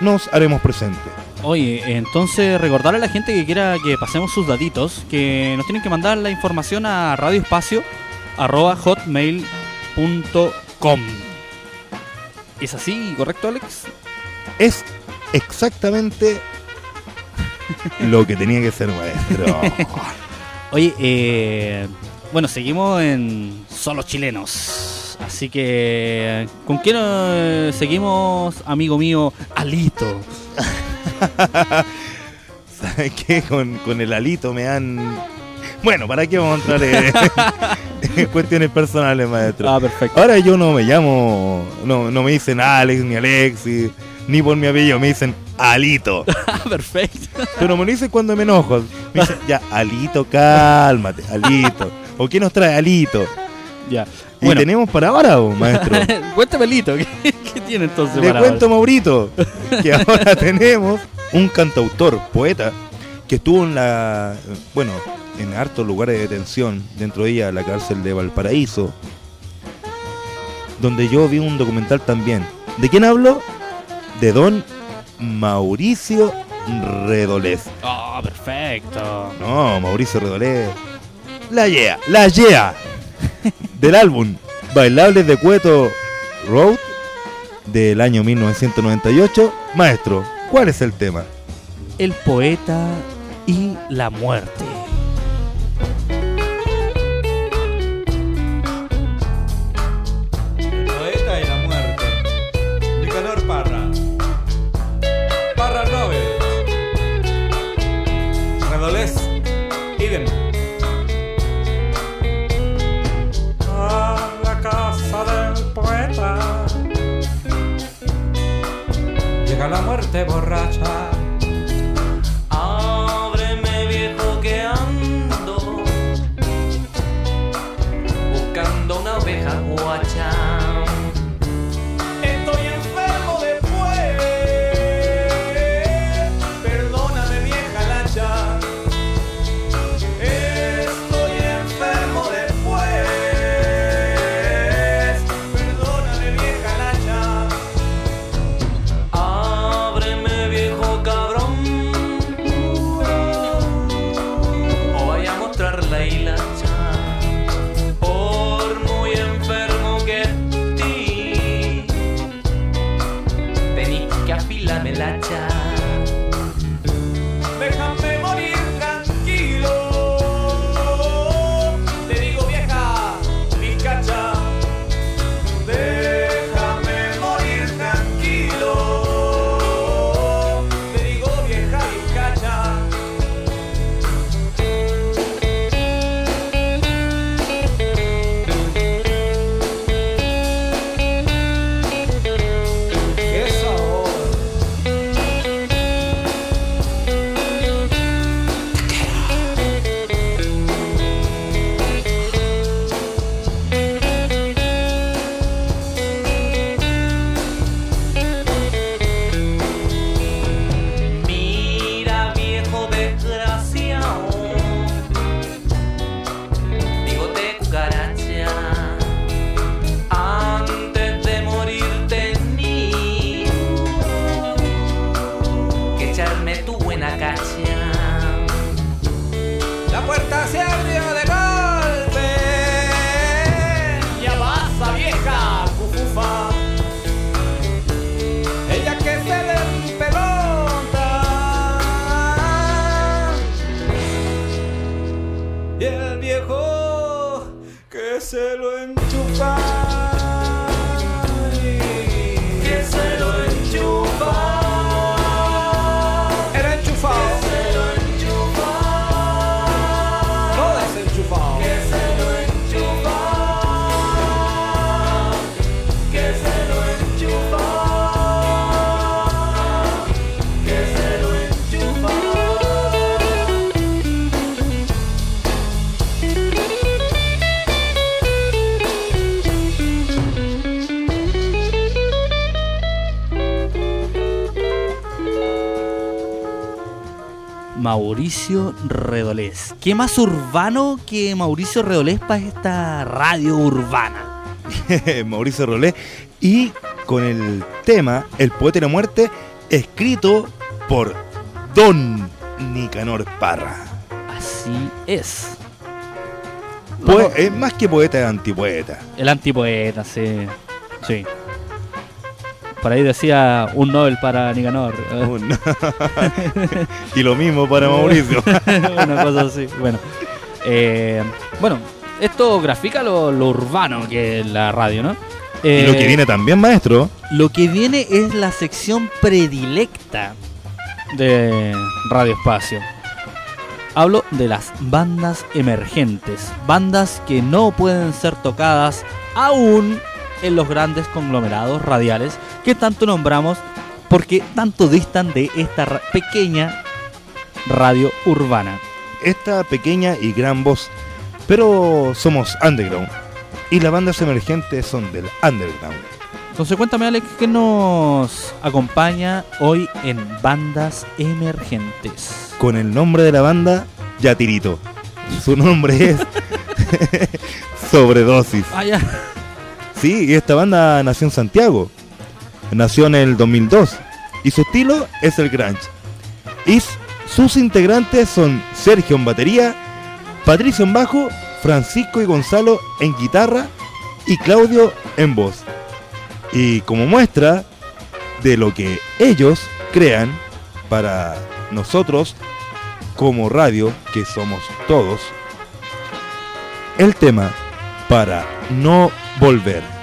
nos haremos presentes. Oye, entonces recordarle a la gente que quiera que pasemos sus datitos, que nos tienen que mandar la información a radioespacio.hotmail.com. ¿Es así, correcto, Alex? Es exactamente lo que tenía que ser maestro. Oye, eh, bueno, seguimos en Solo Chilenos. Así que, ¿con quién eh, seguimos, amigo mío, Alito? ¿Sabes qué? Con, con el alito me han... Bueno, ¿para qué vamos a entrar en, cuestiones personales, maestro? Ah, perfecto. Ahora yo no me llamo, no, no me dicen Alex ni Alexis, ni por mi apellido, me dicen Alito. Ah, perfecto. Pero me lo dicen cuando me enojo. Me dicen, ya, Alito, cálmate, Alito. ¿O qué nos trae Alito? Ya. Y Bueno. tenemos para ahora, maestro. Cuéntame, Alito, ¿qué, qué tiene entonces Le para cuento, ahora? Maurito, que ahora tenemos un cantautor, poeta, que estuvo en la, bueno, en hartos lugares de detención, dentro de ella la cárcel de Valparaíso, donde yo vi un documental también. ¿De quién hablo? De don Mauricio Redolés. Ah, perfecto. No, Mauricio Redolés. La Yeah, la Yeah. Del álbum Bailables de Cueto Road del año 1998. Maestro, ¿cuál es el tema? El poeta y la muerte. Mauricio Redolés. ¿Qué más urbano que Mauricio Redolés para esta radio urbana? Mauricio Rolé. Y con el tema El poeta de la muerte, escrito por Don Nicanor Parra. Así es. Poe- es más que poeta, es antipoeta. El antipoeta, sí. Sí. Por ahí decía un Nobel para Nicanor. Y lo mismo para Mauricio. Una cosa así. Bueno. Eh, bueno, esto grafica lo, lo urbano que es la radio, ¿no? y lo Eh, que viene también, maestro, Lo que viene es la sección predilecta de Radio Espacio. Hablo de las bandas emergentes, bandas que no pueden ser tocadas aún en los grandes conglomerados radiales que tanto nombramos porque tanto distan de esta ra- pequeña radio urbana. esta pequeña y gran voz. Pero somos underground. Y las bandas emergentes son del underground. Entonces cuéntame Alex, ¿qué nos acompaña hoy en bandas emergentes? Con el nombre de la banda, Yatirito. Su nombre es Sobredosis. Ah, ya. Sí, y esta banda nació en Santiago. Nació en el 2002. Y su estilo es el grunge. Y sus integrantes son Sergio en batería, Patricio en bajo, Francisco y Gonzalo en guitarra y Claudio en voz. Y como muestra de lo que ellos crean para nosotros como radio, que somos todos, el tema para no volver.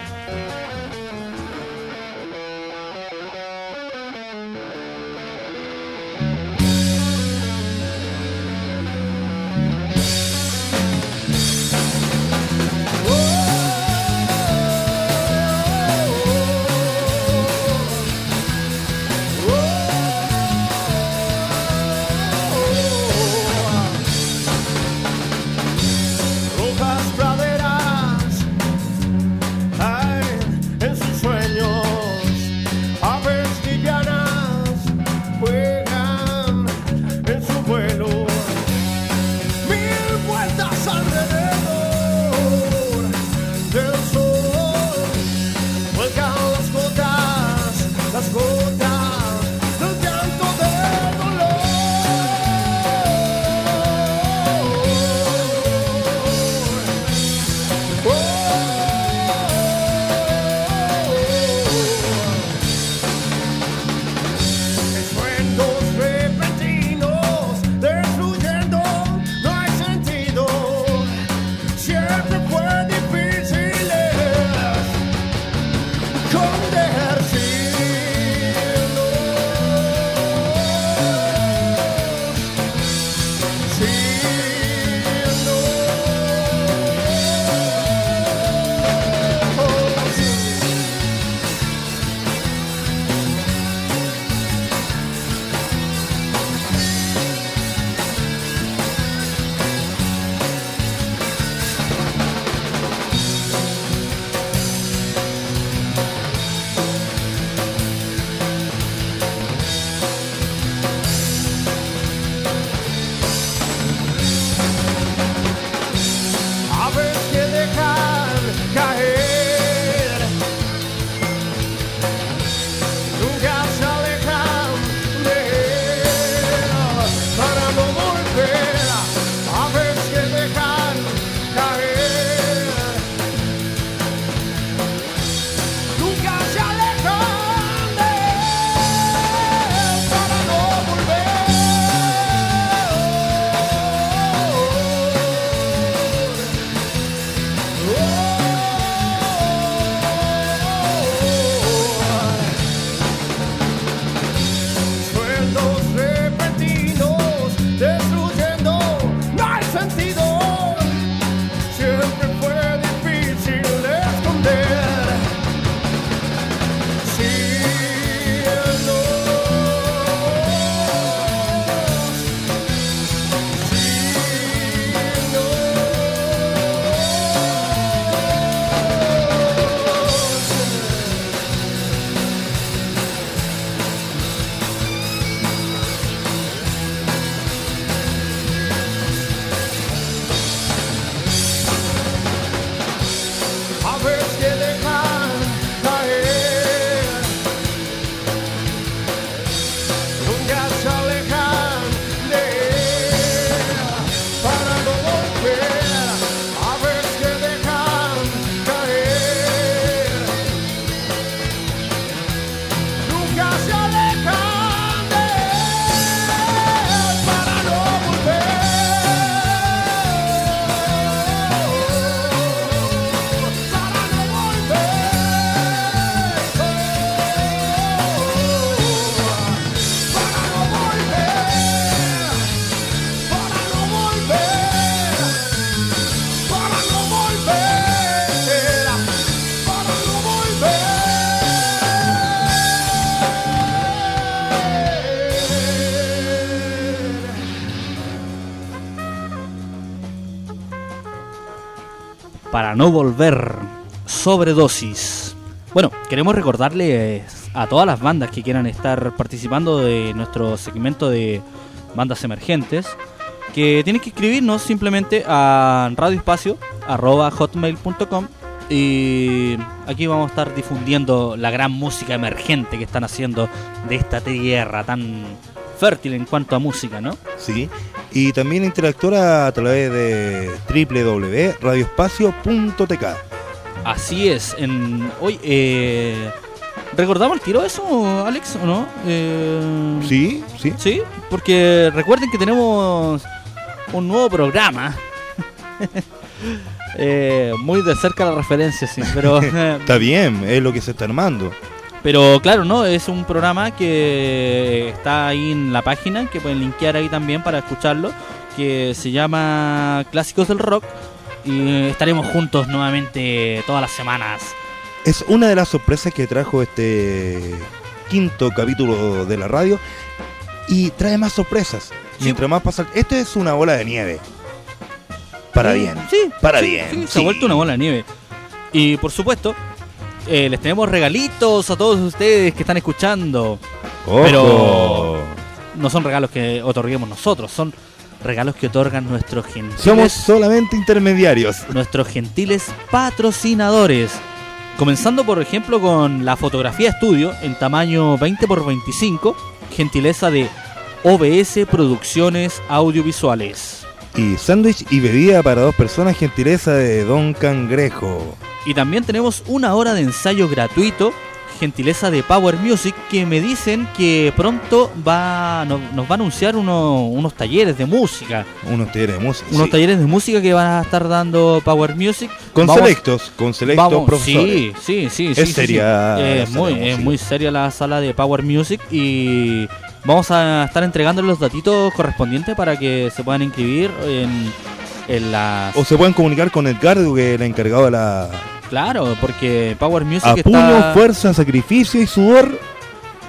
Para no volver. Sobredosis. Bueno, queremos recordarles a todas las bandas que quieran estar participando de nuestro segmento de bandas emergentes que tienen que escribirnos simplemente a radioespacio.hotmail.com y aquí vamos a estar difundiendo la gran música emergente que están haciendo de esta tierra tan fértil en cuanto a música, ¿no? Sí. Y también interactuar a través de www.radioespacio.tk. Así es. En, hoy, eh, ¿recordamos el tiro eso, Alex, o no? Eh, Sí, sí. Sí, porque recuerden que tenemos un nuevo programa. Eh, muy de cerca la referencia, sí, pero, Está bien, es lo que se está armando. Pero claro, ¿no? Es un programa que está ahí en la página, que pueden linkear ahí también para escucharlo, que se llama Clásicos del Rock. Y estaremos juntos nuevamente todas las semanas. Es una de las sorpresas que trajo este quinto capítulo de la radio y trae más sorpresas. Mientras más pasa, esto es una bola de nieve. Para Sí, bien. Sí, Para sí, bien. se ha vuelto una bola de nieve. Y por supuesto, eh, les tenemos regalitos a todos ustedes que están escuchando. Ojo. Pero no son regalos que otorguemos nosotros, son regalos que otorgan nuestros gentiles, Somos solamente intermediarios. nuestros gentiles patrocinadores. Comenzando por ejemplo con la fotografía estudio en tamaño 20 x 25, gentileza de OBS Producciones Audiovisuales. Y sándwich y bebida para dos personas, gentileza de Don Cangrejo. Y también tenemos una hora de ensayo gratuito, gentileza de Power Music, que me dicen que pronto va no- nos va a anunciar uno- unos talleres de música. Unos talleres de música. Unos sí. talleres de música que van a estar dando Power Music. Con Vamos- selectos, con selectos vamos- profesores. Sí, sí, sí. Es sí, seria sí. Es muy, es muy seria la sala de Power Music y vamos a estar entregándole los datitos correspondientes para que se puedan inscribir en, en las... O se pueden comunicar con Edgardo, que es el encargado de la. Claro, porque Power Music A puño, está... fuerza, sacrificio y sudor.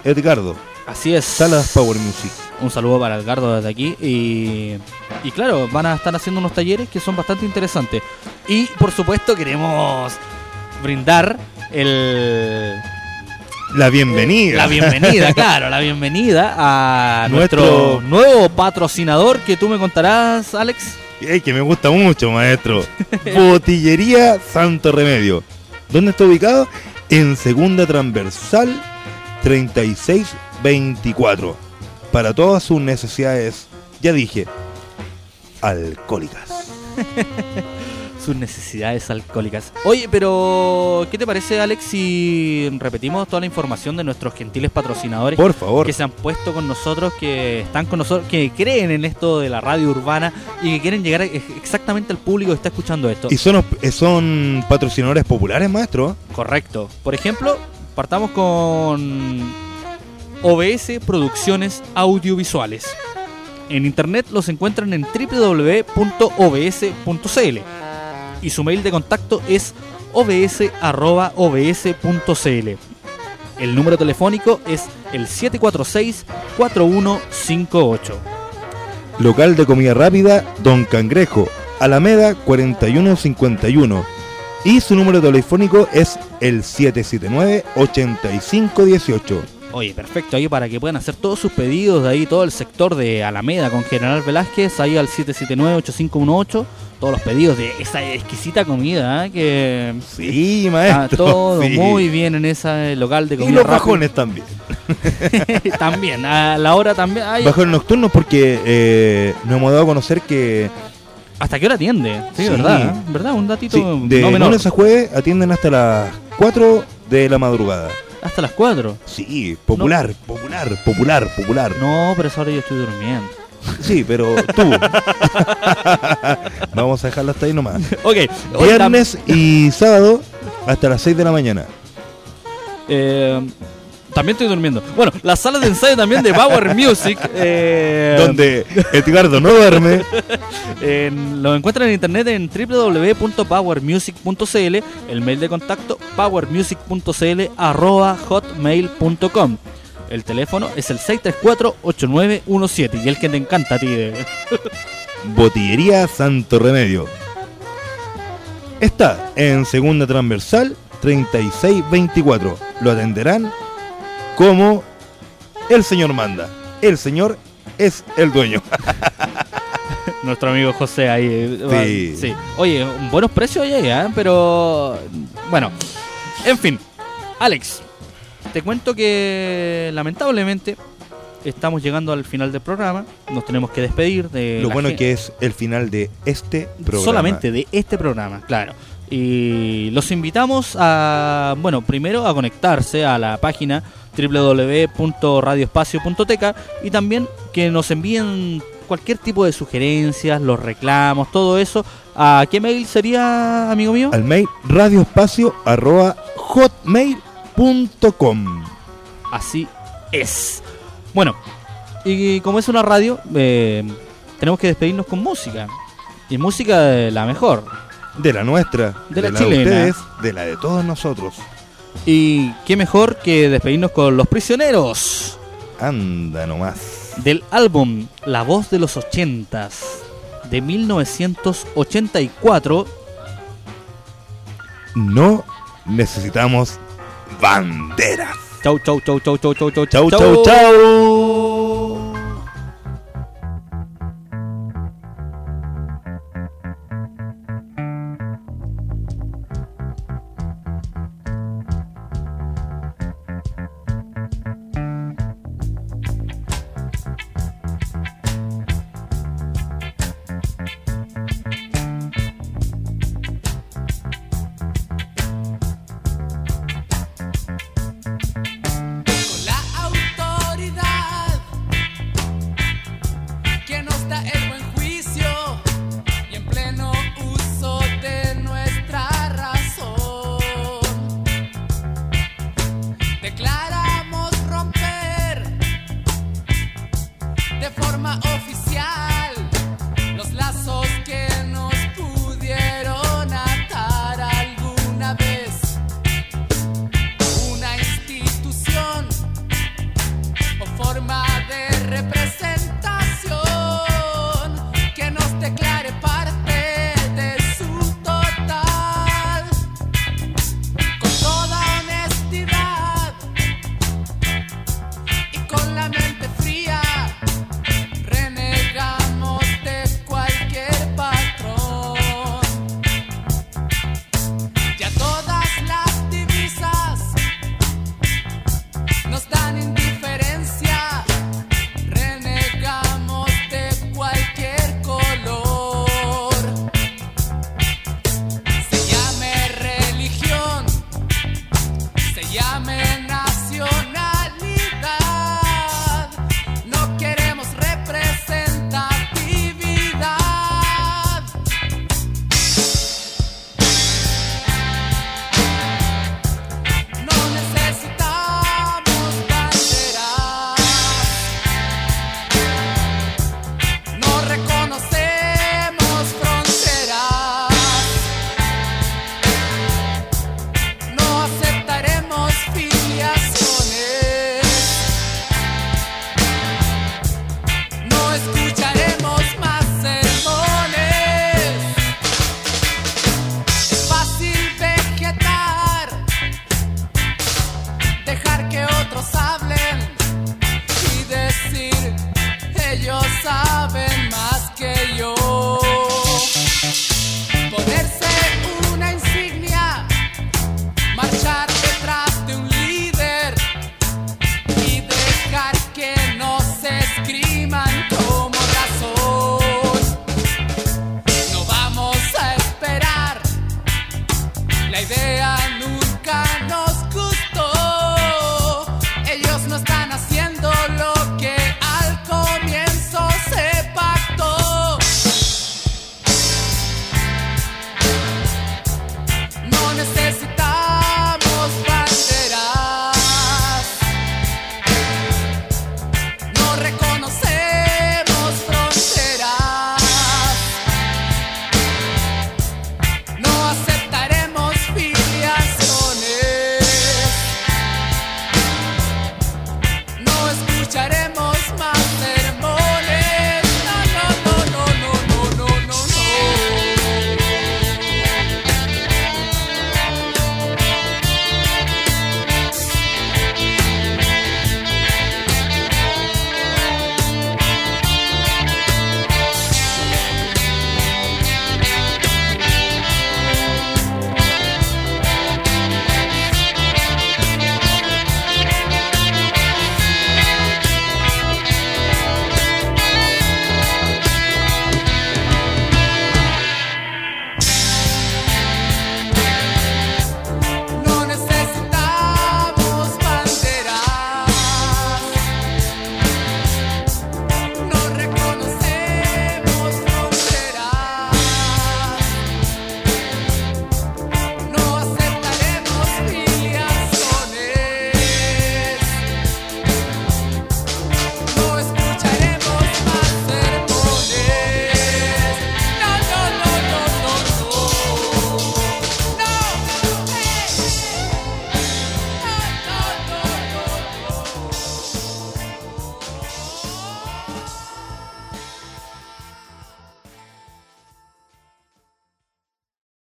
Edgardo. Así es. Salas Power Music. Un saludo para Edgardo desde aquí. Y, y claro, van a estar haciendo unos talleres que son bastante interesantes. Y por supuesto queremos brindar el, La bienvenida. la bienvenida, claro, la bienvenida a nuestro, Nuestro- nuevo patrocinador que tú me contarás, Alex. Ey, que me gusta mucho, maestro. Botillería Santo Remedio. ¿Dónde está ubicado? En segunda transversal 3624. Para todas sus necesidades, ya dije, alcohólicas. Sus necesidades alcohólicas. Oye, pero ¿qué te parece, Alex, si repetimos toda la información de nuestros gentiles patrocinadores? Por favor. que se han puesto con nosotros, que están con nosotros, que creen en esto de la radio urbana y que quieren llegar ex- exactamente al público que está escuchando esto. ¿Y son, eh, son patrocinadores populares, maestro? Correcto. Por ejemplo, partamos con OBS Producciones Audiovisuales. En internet los encuentran en www.obs.cl y su mail de contacto es obs.obs.cl. El número telefónico es el 746-4158. Local de comida rápida Don Cangrejo, Alameda 4151. Y su número telefónico es el 779-8518. Oye, perfecto, ahí para que puedan hacer todos sus pedidos de ahí, todo el sector de Alameda con General Velázquez, ahí al 779-8518, todos los pedidos de esa exquisita comida, ¿eh? que Sí, está maestro. todo sí. muy bien en ese local de Y comida los rápida. bajones también. también, a la hora también. ay, Bajones nocturnos porque eh, nos hemos dado a conocer que ¿Hasta qué hora atiende? Sí, Sí. ¿verdad? ¿Verdad? Un datito sí, de no menor. lunes a jueves atienden hasta las 4 de la madrugada. Hasta las 4. Sí, popular, popular, popular, popular. No, pero esa hora yo estoy durmiendo. Sí, pero tú. Vamos a dejarlo hasta ahí nomás. Ok, Viernes y sábado hasta las 6 de la mañana. Eh, también estoy durmiendo. Bueno, la sala de ensayo también de Power Music. eh, Donde Edgardo no duerme. en- lo encuentran en internet en www.powermusic.cl. El mail de contacto powermusic.cl arroba hotmail.com. El teléfono es el 634-8917 y el que te encanta a ti. de- Botillería Santo Remedio. Está en segunda transversal 3624. Lo atenderán como el señor manda. El señor es el dueño. Nuestro amigo José ahí. eh, Sí. sí. Oye, buenos precios ahí, ¿eh? pero bueno. En fin, Alex, te cuento que lamentablemente estamos llegando al final del programa. Nos tenemos que despedir de Lo bueno que es el final de este programa. solamente de este programa, claro. Y los invitamos a, bueno, primero a conectarse a la página www.radioespacio.teca y también que nos envíen cualquier tipo de sugerencias, los reclamos, todo eso. ¿A qué mail sería, amigo mío? Al mail radioespacio arroba hotmail.com. Así es. Bueno, y como es una radio, eh, tenemos que despedirnos con música. Y música de la mejor. De la nuestra, De la de ustedes, de la de todos nosotros. Y qué mejor que despedirnos con Los Prisioneros. Anda nomás. Del álbum La Voz de los Ochentas de 1984. No necesitamos banderas. Chau, chau, chau, chau, chau, chau, chau, Chau, chau, chau.